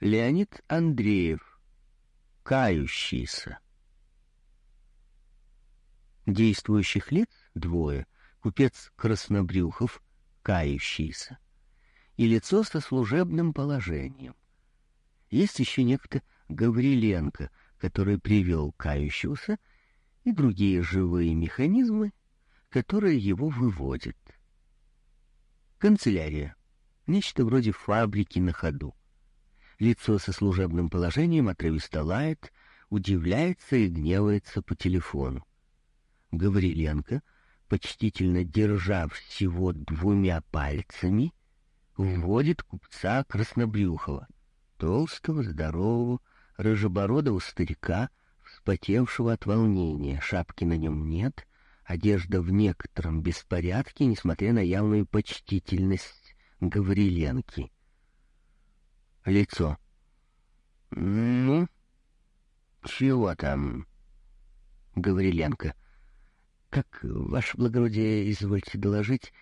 Леонид Андреев. Кающийся. Действующих лиц двое. Купец Краснобрюхов, кающийся, и лицо со служебным положением. Есть еще некто Гавриленко, который привел кающегося, и другие живые механизмы, которые его выводят. Канцелярия. Нечто вроде фабрики на ходу. Лицо со служебным положением отрывисто лает, удивляется и гневается по телефону. Гавриленко, почтительно держа всего двумя пальцами, вводит купца Краснобрюхова, толстого, здорового, рыжебородого старика, вспотевшего от волнения. Шапки на нем нет, одежда в некотором беспорядке, несмотря на явную почтительность Гавриленки лицо. «Ну, чего там?» Гавриленко. «Как, ваше благородие, извольте доложить,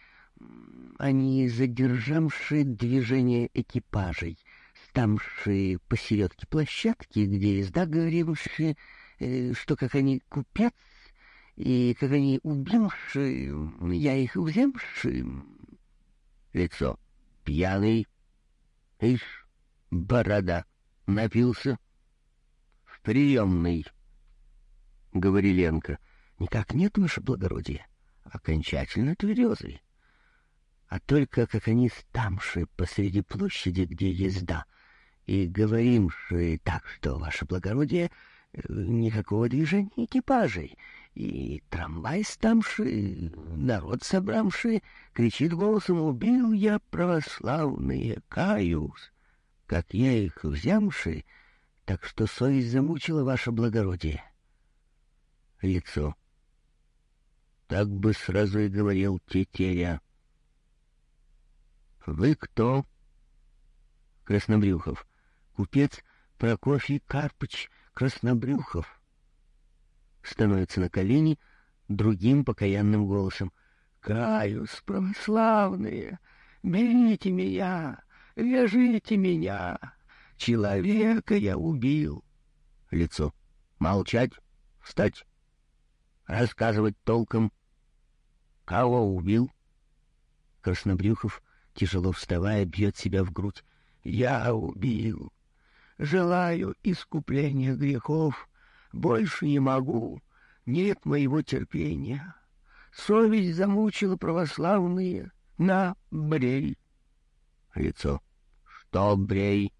они задержавшие движение экипажей, стамшие посередке площадки, где езда, говорившие, э, что как они купец, и как они убивши, я их вземши...» Лицо. «Пьяный. Ишь, Борода. Напился? В приемной. Гавриленко. Никак нет, ваше благородие. Окончательно тверезый. А только как они стамши посреди площади, где езда, и говоримши так, что, ваше благородие, никакого движения экипажей, и трамвай стамши, народ собрамши, кричит голосом «Убил я православные, каюсь!» Как я их взямши, так что совесть замучила ваше благородие. Лицо. Так бы сразу и говорил тетеря. Вы кто? Краснобрюхов. Купец Прокофий Карпыч Краснобрюхов. Становится на колени другим покаянным голосом. «Каюсь, православные, берите меня, Вяжите меня! Человека я убил!» Лицо. «Молчать! Встать! Рассказывать толком! Кого убил?» Краснобрюхов, тяжело вставая, бьет себя в грудь. «Я убил! Желаю искупления грехов, больше не могу, нет моего терпения. Совесть замучила православные, на, брей!» Лицо. Что брей?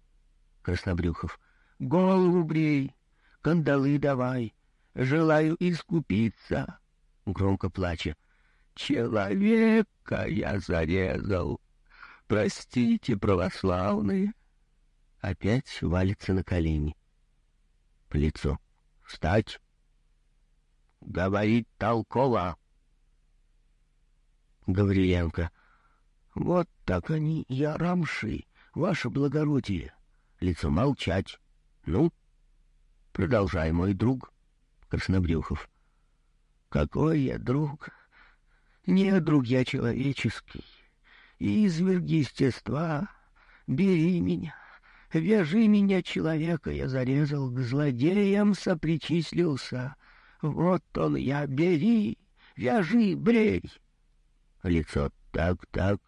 Краснобрюхов. Голову брей, кандалы давай. Желаю искупиться. Громко плача. Человека я зарезал. Простите, православные. Опять валится на колени. Лицо. Встать. Говорит толково. Гавриленко. Вот так они и арамши, ваше благородие. Лицо молчать. Ну, продолжай, мой друг. Краснобрюхов. Какой я друг? Не друг я человеческий. Изверг естества. Бери меня. Вяжи меня, человека, я зарезал, к злодеям сопричислился. Вот он я, бери, вяжи, брей. Лицо так, так,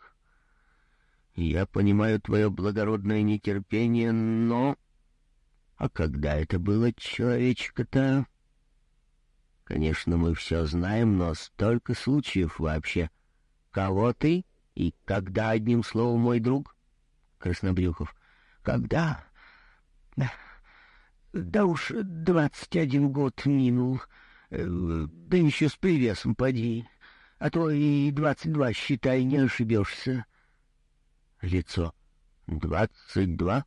я понимаю твое благородное нетерпение, но... А когда это было, человечка-то? Конечно, мы все знаем, но столько случаев вообще. Кого ты и когда, одним словом, мой друг? Краснобрюхов. Когда? Да, да уж двадцать один год минул. Э, да еще с привесом поди. А то и двадцать два, считай, не ошибешься лицо. «Двадцать два?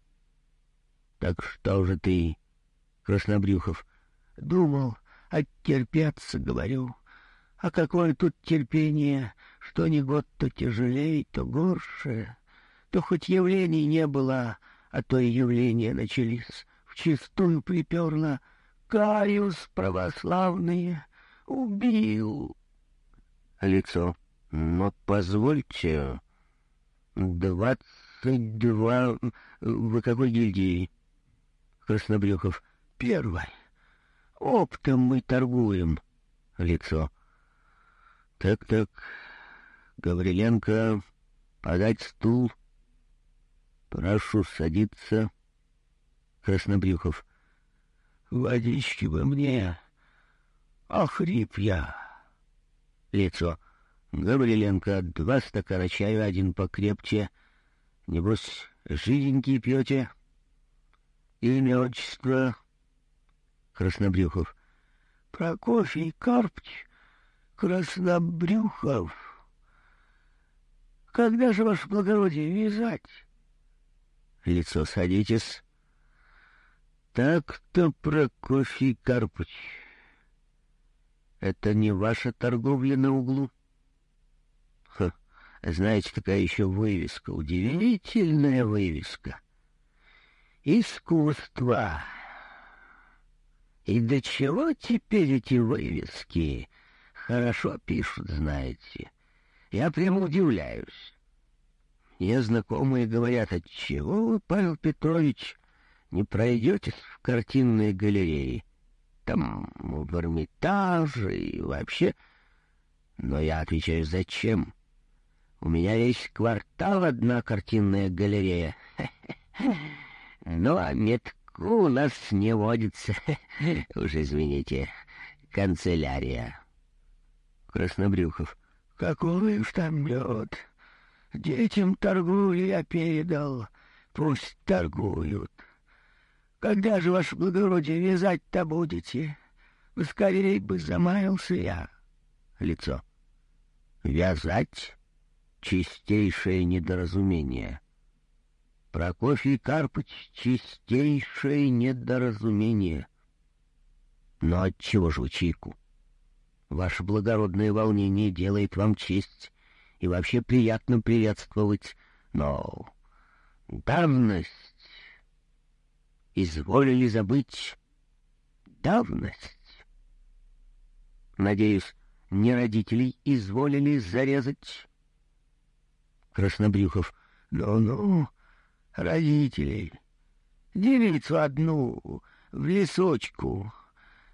Так что же ты, Краснобрюхов?» «Думал, оттерпеться, говорю. А какое тут терпение, что не год, то тяжелее, то горше. То хоть явлений не было, а то и явления начались. Вчистую приперло. Каюсь, православные, убил». Лицо. «Но позвольте...» Двадцать два. Вы какой гильдии? Краснобрюхов. Первой. Оптом мы торгуем. Лицо. Так-так. Гавриленко, подать стул. Прошу садиться. Краснобрюхов. Водички бы мне. Охрип я. Лицо. Гавриленко, два стакана чаю, один покрепче. Небось, жиденький пьете? Имя, отчество? Краснобрюхов. Прокофий Карпч Краснобрюхов. Когда же, ваше благородие, вязать? Лицо садитесь. Так-то, Прокофий Карпыч, это не ваша торговля на углу? Ха, знаете, какая еще вывеска, удивительная вывеска. Искусство. И до чего теперь эти вывески хорошо пишут, знаете? Я прямо удивляюсь. Мне знакомые говорят, отчего вы, Павел Петрович, не пройдетесь в картинные галереи? Там в Эрмитаже и вообще... Но я отвечаю, зачем? У меня есть квартал одна картинная галерея. Ну, а метку у нас не водится. Уж извините, канцелярия. Краснобрюхов. Какой уж там мед. Детям торгую я передал. Пусть торгуют. Когда же, ваше благородие, вязать-то будете? Скорей бы замаялся я. Лицо. Вязать? Чистейшее недоразумение. Прокофий Карпыч — чистейшее недоразумение. Но отчего же вы чайку? Ваше благородное волнение делает вам честь и вообще приятно приветствовать, но давность... Изволили забыть давность. Надеюсь, не родителей изволили зарезать? Краснобрюхов. Ну-ну, родителей. Девицу одну в лесочку.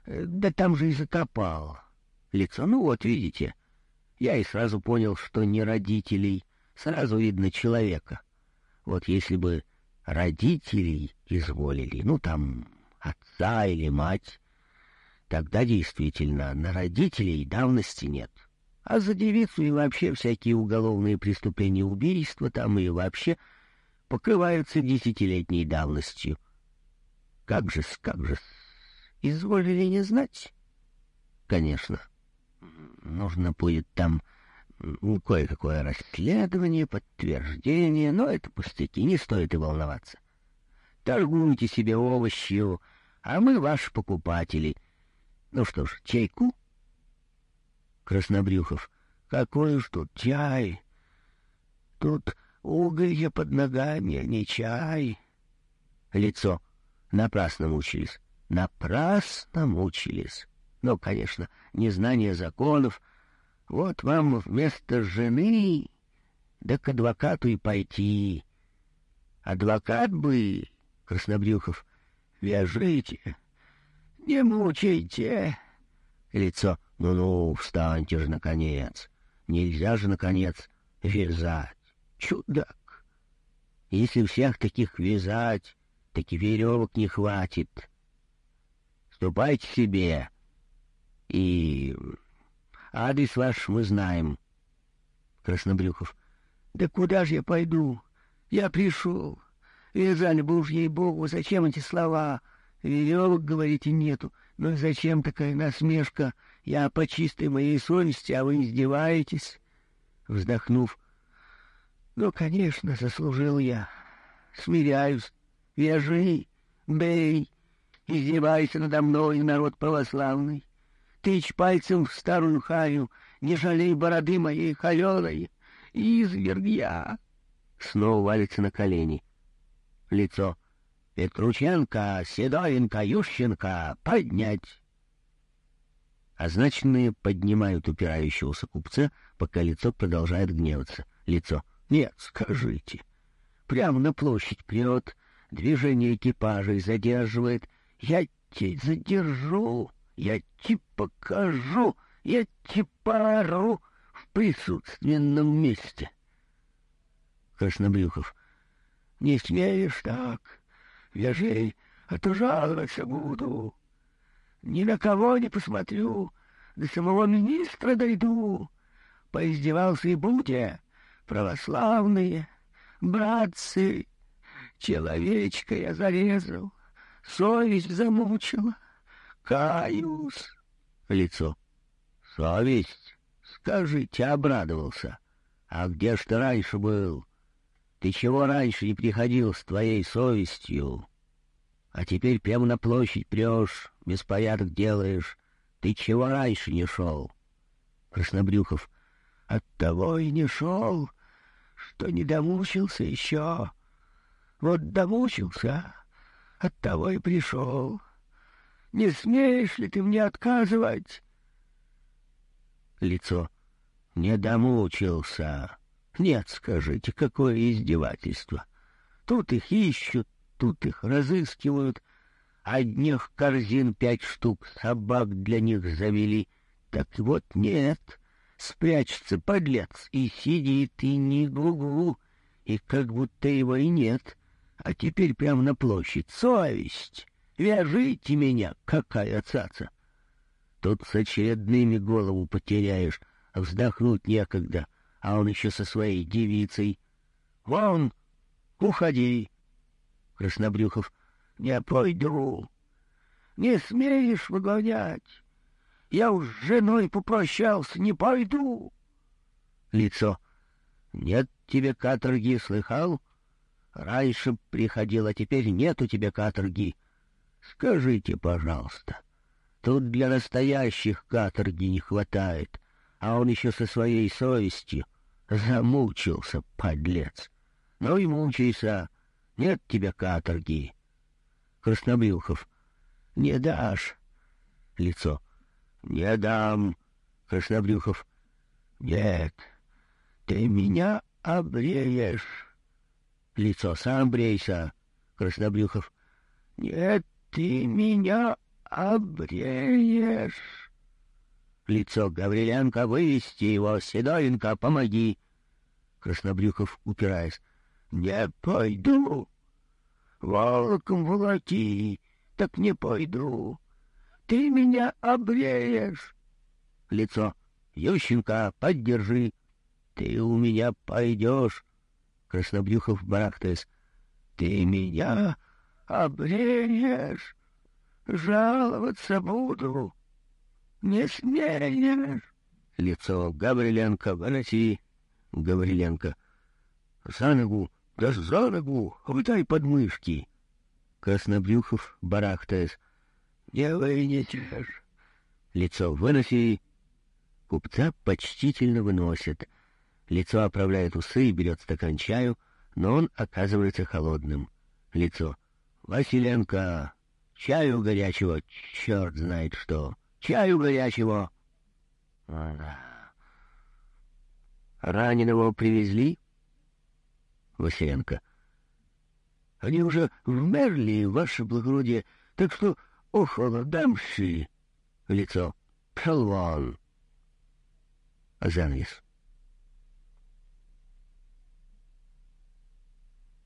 Да там же и закопал лицо. Ну вот, видите, я и сразу понял, что не родителей, сразу видно человека. Вот если бы родителей изволили, ну там отца или мать, тогда действительно на родителей давности нет. А за девицу и вообще всякие уголовные преступления убийства там и вообще покрываются десятилетней давностью. Как же-с, как же-с, изволили не знать? Конечно. — Нужно будет там кое-какое расследование, подтверждение, но это пустяки, не стоит и волноваться. Торгуйте себе овощью, а мы ваши покупатели. Ну что ж, чайку? Краснобрюхов. Какой уж тут чай? Тут уголья под ногами, а не чай. Лицо. Напрасно мучились. Напрасно мучились. Ну, конечно, незнание законов. Вот вам вместо жены, да к адвокату и пойти. Адвокат бы, Краснобрюхов, вяжите, не мучайте. Лицо, ну-ну, встаньте же, наконец. Нельзя же, наконец, вязать. Чудак. Если всех таких вязать, так и веревок не хватит. Ступайте себе, и адрес ваш мы знаем. Краснобрюхов. Да куда же я пойду? Я пришел. Вязали бы уж ей-богу, зачем эти слова? Веревок, говорите, нету. Ну зачем такая насмешка? Я по чистой моей совести, а вы издеваетесь? Вздохнув. Ну, конечно, заслужил я. Смиряюсь. Вяжи, бей, издевайся надо мной, народ православный тычь пальцем в старую харю, не жалей бороды моей холеной. Изверг я. Снова валится на колени. Лицо. Петрученко, Седовенко, Ющенко, поднять. Означенные поднимают упирающегося купца, пока лицо продолжает гневаться. Лицо. Нет, скажите. прямо на площадь прет, движение экипажей задерживает. Я тебе задержу, я тебе покажу, я тебе пару в присутственном месте. Краснобрюхов. Не смеешь так, вяжей, а то жаловаться буду. Ни на кого не посмотрю, до самого министра дойду. Поиздевался и Будя, православные, братцы. Человечка я зарезал, совесть замучила. Каюсь. Лицо. Совесть? Скажите, обрадовался. А где ж ты раньше был? Ты чего раньше не приходил с твоей совестью? А теперь прямо на площадь прешь, беспорядок делаешь. Ты чего раньше не шел? Краснобрюхов. Оттого и не шел, что не домучился еще. Вот домучился, оттого и пришел. Не смеешь ли ты мне отказывать? Лицо. Не домучился. Нет, скажите, какое издевательство. Тут их ищут, тут их разыскивают. Одних корзин пять штук, собак для них завели. Так вот нет, спрячется подлец и сидит, и не гугу, и как будто его и нет. А теперь прямо на площадь. Совесть! Вяжите меня, какая цаца! Тут с очередными голову потеряешь, а вздохнуть некогда — а он еще со своей девицей. Вон, уходи. Краснобрюхов. Не пойду. Не смеешь выгонять. Я уж с женой попрощался, не пойду. Лицо. Нет тебе каторги, слыхал? Раньше приходил, а теперь нет у тебя каторги. Скажите, пожалуйста, тут для настоящих каторги не хватает, а он еще со своей совестью Замучился, подлец. Ну и мучайся. Нет тебя каторги. Краснобрюхов. Не дашь. Лицо. Не дам. Краснобрюхов. Нет. Ты меня обреешь. Лицо. Сам брейся. Краснобрюхов. Нет, ты меня обреешь. Лицо Гавриленко, вывести его, Седоенко, помоги. Краснобрюхов, упираясь. Не пойду. Волком волоки, так не пойду. Ты меня обреешь. Лицо. Ющенко, поддержи. Ты у меня пойдешь. Краснобрюхов, барахтаясь. Ты меня обреешь. Жаловаться буду. Не смеешь. Лицо Гавриленко, выноси. Гавриленко. За ногу, да за ногу, выдай подмышки. Краснобрюхов, барахтаясь. Не вынесешь. Лицо выноси. Купца почтительно выносит. Лицо оправляет усы и берет стакан чаю, но он оказывается холодным. Лицо. Василенко, чаю горячего, черт знает что. Чаю горячего. Раненого привезли? Василенко. Они уже вмерли, ваше благородие, так что охолодамши. Лицо. Пшел вон. Занавес.